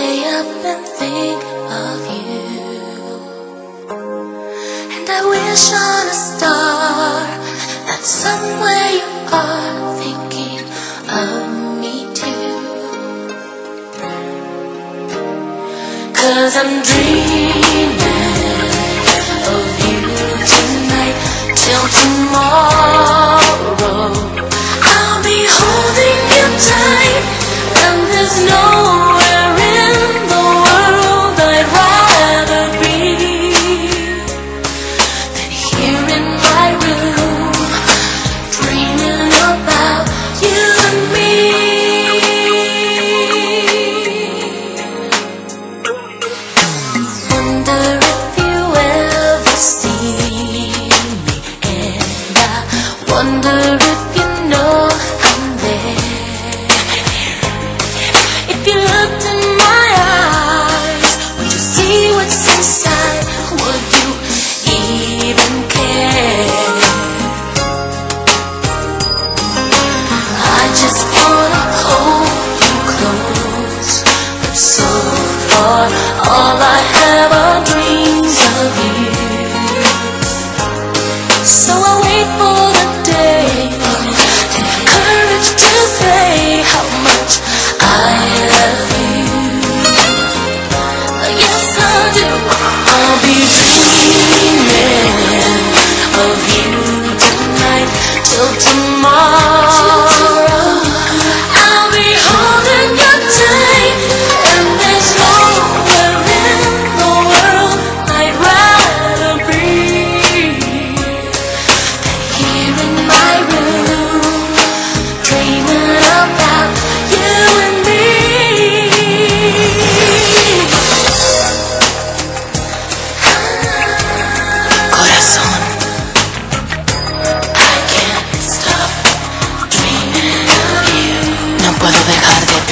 stay up and think of you. And I wish on a star that somewhere you are thinking of me too. Cause I'm dreaming. So I'll wait for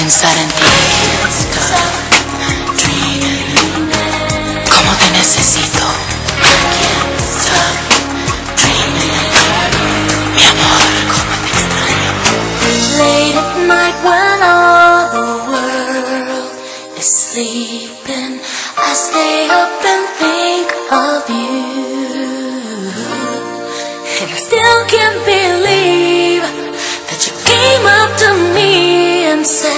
pensar en ti. ¿Cómo te necesito? Mi amor, ¿cómo te extraño? Late at night when all the world is sleeping, I stay up and think of you. And I still can't believe that you came up to me and said.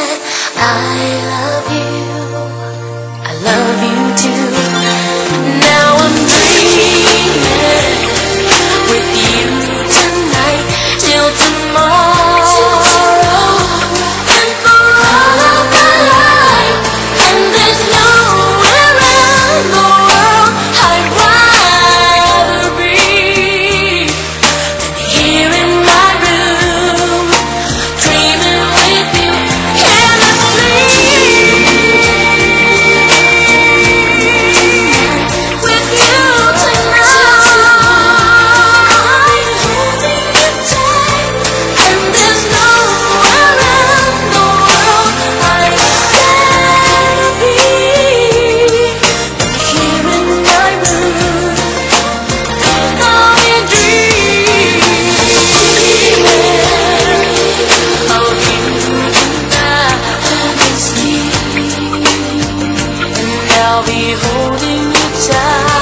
I love I'll be holding you tight.